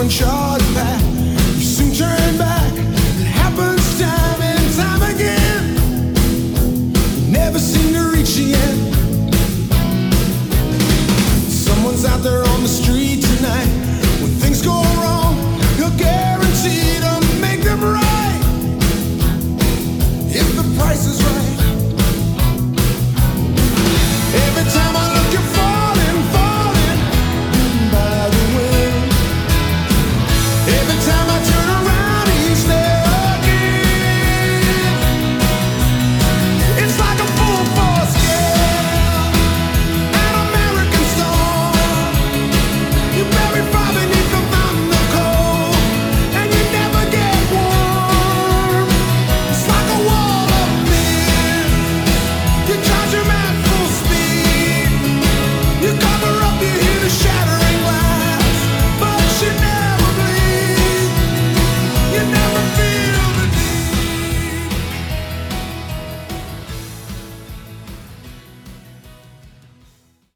and short of that. You soon turn back. It happens time and time again. You never seem to reach the end. Someone's out there.